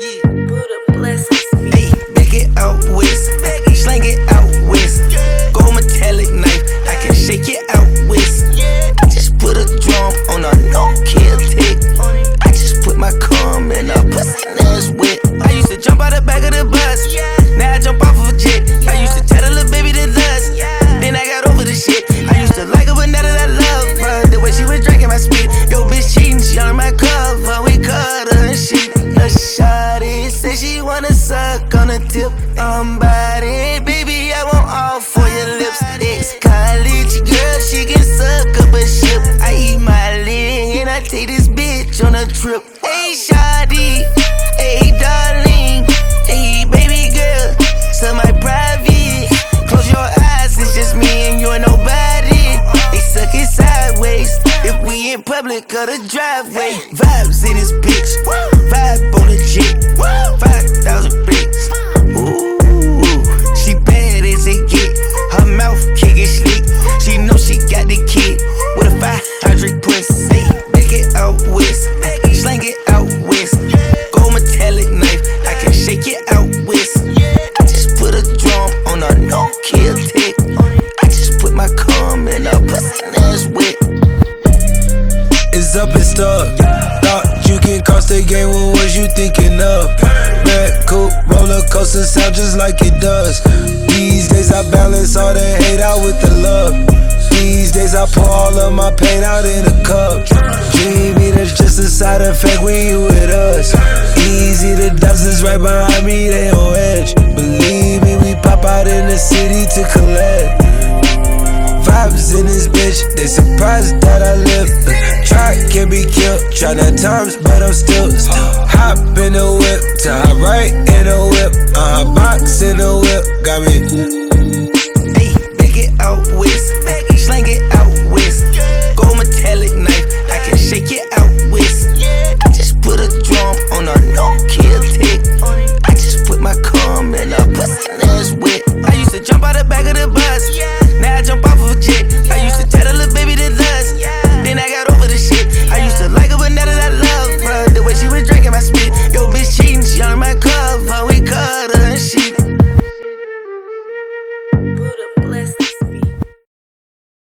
Yeah. Buddha blessings. Hey, back it out west. Tip. I'm body, baby, I want all for your lips. Ex college girl, she can suck up a ship. I eat my leg and I take this bitch on a trip. Hey, shawty, hey, darling, hey, baby girl, so my private. Close your eyes, it's just me and you and nobody. They suck it sideways if we in public or the driveway. Vibes in this bitch, stuck. Thought you can cross the game, what was you thinking of? Red coupe, roller coaster sound just like it does. These days I balance all the hate out with the love. These days I pour all of my pain out in a cup. Dreamy, that's just a side effect when you with us. Easy, the dozens right behind me, they on edge. Believe me, we pop out in the city to collect. In this bitch, they surprised that I live. Try can be killed, try nine times, but I'm still. Hop in the whip, to hop right in the whip. Uh, box in the whip, got me